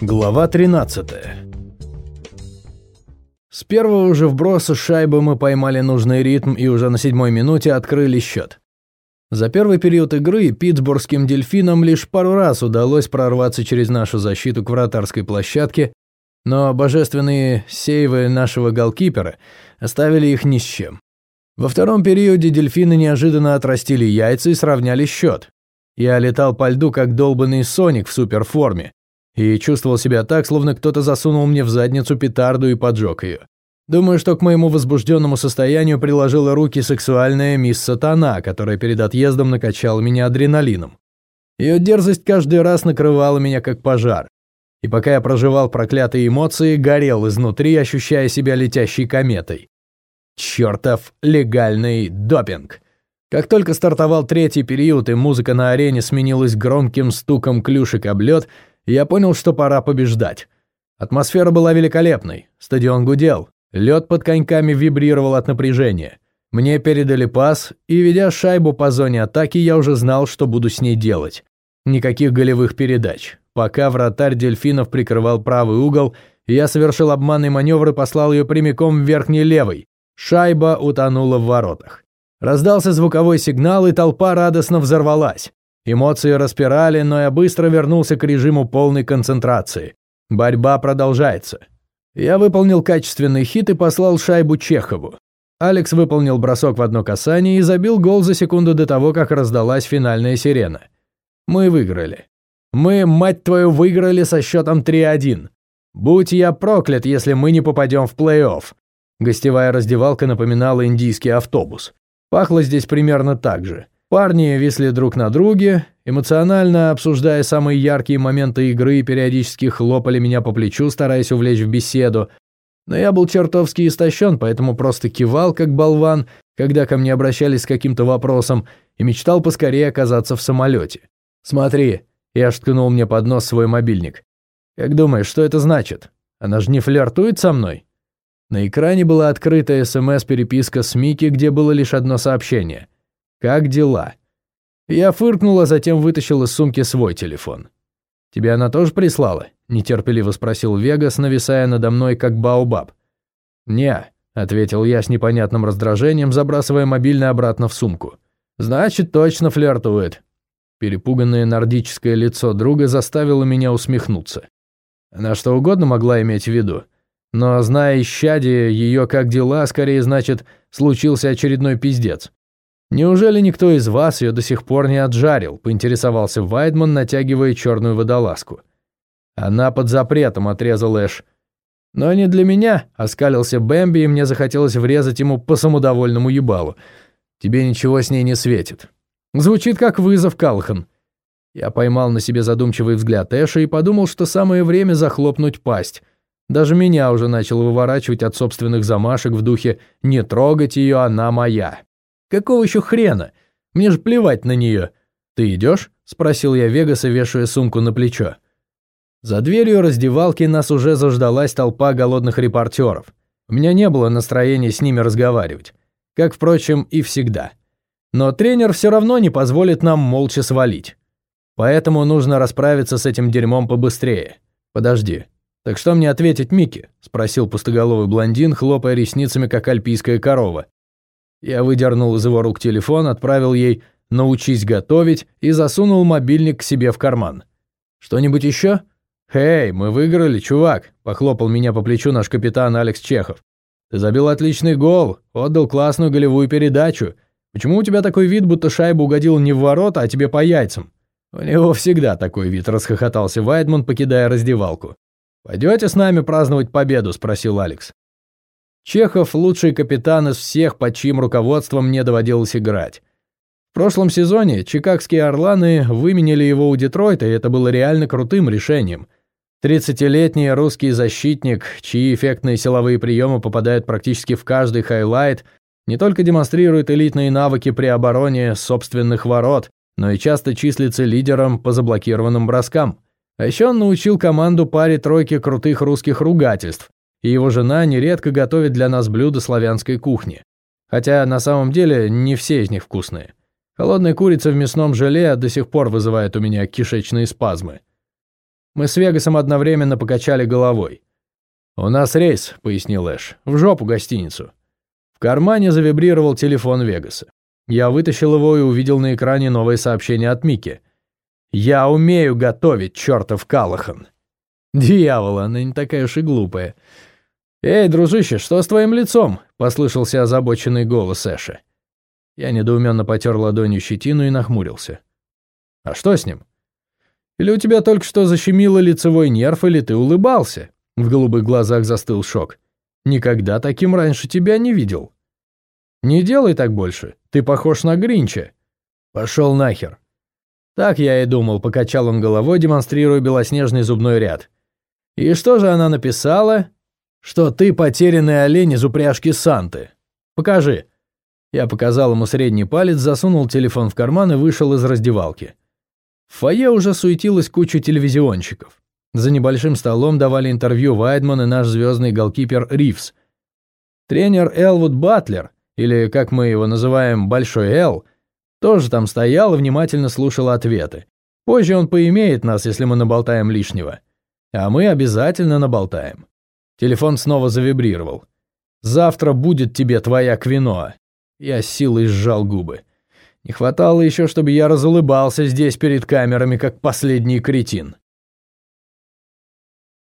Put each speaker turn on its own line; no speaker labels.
Глава 13 С первого же вброса шайбы мы поймали нужный ритм и уже на седьмой минуте открыли счет. За первый период игры питтсбургским дельфинам лишь пару раз удалось прорваться через нашу защиту к вратарской площадке, но божественные сейвы нашего голкипера оставили их ни с чем. Во втором периоде дельфины неожиданно отрастили яйца и сравняли счет. Я летал по льду, как долбанный Соник в суперформе, и чувствовал себя так, словно кто-то засунул мне в задницу петарду и поджег ее. Думаю, что к моему возбужденному состоянию приложила руки сексуальная мисс Сатана, которая перед отъездом накачала меня адреналином. Ее дерзость каждый раз накрывала меня как пожар. И пока я проживал проклятые эмоции, горел изнутри, ощущая себя летящей кометой. Чертов легальный допинг. Как только стартовал третий период и музыка на арене сменилась громким стуком клюшек об лед, я понял, что пора побеждать. Атмосфера была великолепной, стадион гудел, лед под коньками вибрировал от напряжения. Мне передали пас, и, ведя шайбу по зоне атаки, я уже знал, что буду с ней делать. Никаких голевых передач. Пока вратарь дельфинов прикрывал правый угол, я совершил обманный маневр и послал ее прямиком в верхний левый. Шайба утонула в воротах. Раздался звуковой сигнал, и толпа радостно взорвалась. Эмоции распирали, но я быстро вернулся к режиму полной концентрации. Борьба продолжается. Я выполнил качественный хит и послал шайбу Чехову. Алекс выполнил бросок в одно касание и забил гол за секунду до того, как раздалась финальная сирена. Мы выиграли. Мы, мать твою, выиграли со счетом 3-1. Будь я проклят, если мы не попадем в плей-офф. Гостевая раздевалка напоминала индийский автобус. Пахло здесь примерно так же. Парни висли друг на друге, эмоционально обсуждая самые яркие моменты игры периодически хлопали меня по плечу, стараясь увлечь в беседу. Но я был чертовски истощен, поэтому просто кивал, как болван, когда ко мне обращались с каким-то вопросом, и мечтал поскорее оказаться в самолете. «Смотри», — я шткнул мне под нос свой мобильник. «Как думаешь, что это значит? Она же не флиртует со мной?» На экране была открытая СМС-переписка с Микки, где было лишь одно сообщение — как дела?» Я фыркнул, а затем вытащил из сумки свой телефон. «Тебе она тоже прислала?» – нетерпеливо спросил Вегас, нависая надо мной, как баобаб. «Не», – ответил я с непонятным раздражением, забрасывая мобильный обратно в сумку. «Значит, точно флиртует». Перепуганное нордическое лицо друга заставило меня усмехнуться. Она что угодно могла иметь в виду. Но, зная исчадие, ее как дела, скорее значит, случился очередной пиздец. «Неужели никто из вас ее до сих пор не отжарил?» – поинтересовался Вайдман, натягивая черную водолазку. «Она под запретом», – отрезал Эш. «Но не для меня», – оскалился Бэмби, и мне захотелось врезать ему по самодовольному ебалу. «Тебе ничего с ней не светит». Звучит как вызов, Калхан. Я поймал на себе задумчивый взгляд Эша и подумал, что самое время захлопнуть пасть. Даже меня уже начал выворачивать от собственных замашек в духе «не трогать ее, она моя». Какого еще хрена? Мне же плевать на нее. Ты идешь? Спросил я Вегаса, вешая сумку на плечо. За дверью раздевалки нас уже заждалась толпа голодных репортеров. У меня не было настроения с ними разговаривать. Как, впрочем, и всегда. Но тренер все равно не позволит нам молча свалить. Поэтому нужно расправиться с этим дерьмом побыстрее. Подожди. Так что мне ответить Микки? Спросил пустоголовый блондин, хлопая ресницами, как альпийская корова. Я выдернул из его рук телефон, отправил ей «научись готовить» и засунул мобильник к себе в карман. «Что-нибудь еще?» «Хей, мы выиграли, чувак», – похлопал меня по плечу наш капитан Алекс Чехов. «Ты забил отличный гол, отдал классную голевую передачу. Почему у тебя такой вид, будто шайба угодила не в ворота, а тебе по яйцам?» «У него всегда такой вид», – расхохотался Вайдман, покидая раздевалку. «Пойдете с нами праздновать победу?» – спросил Алекс. Чехов – лучший капитан из всех, под чьим руководством мне доводилось играть. В прошлом сезоне чикагские «Орланы» выменили его у Детройта, и это было реально крутым решением. 30-летний русский защитник, чьи эффектные силовые приемы попадают практически в каждый хайлайт, не только демонстрирует элитные навыки при обороне собственных ворот, но и часто числится лидером по заблокированным броскам. А еще он научил команду паре тройки крутых русских ругательств, и его жена нередко готовит для нас блюда славянской кухни. Хотя на самом деле не все из них вкусные. Холодная курица в мясном желе до сих пор вызывает у меня кишечные спазмы. Мы с Вегасом одновременно покачали головой. «У нас рейс», — пояснил Эш, — «в жопу гостиницу». В кармане завибрировал телефон Вегаса. Я вытащил его и увидел на экране новое сообщение от Мики. «Я умею готовить, чертов Калахан!» «Дьявол, она не такая уж и глупая». «Эй, дружище, что с твоим лицом?» — послышался озабоченный голос Эша. Я недоуменно потер ладонью щетину и нахмурился. «А что с ним?» «Или у тебя только что защемило лицевой нерв, или ты улыбался?» В голубых глазах застыл шок. «Никогда таким раньше тебя не видел». «Не делай так больше, ты похож на Гринча». «Пошел нахер». Так я и думал, покачал он головой, демонстрируя белоснежный зубной ряд. «И что же она написала?» «Что ты потерянный олень из упряжки Санты. Покажи». Я показал ему средний палец, засунул телефон в карман и вышел из раздевалки. В фойе уже суетилась куча телевизионщиков. За небольшим столом давали интервью Вайдман и наш звездный голкипер Ривз. Тренер Элвуд Батлер, или, как мы его называем, Большой Эл, тоже там стоял и внимательно слушал ответы. Позже он поимеет нас, если мы наболтаем лишнего. А мы обязательно наболтаем. Телефон снова завибрировал. «Завтра будет тебе твоя квиноа». Я силой сжал губы. Не хватало еще, чтобы я разулыбался здесь перед камерами, как последний кретин.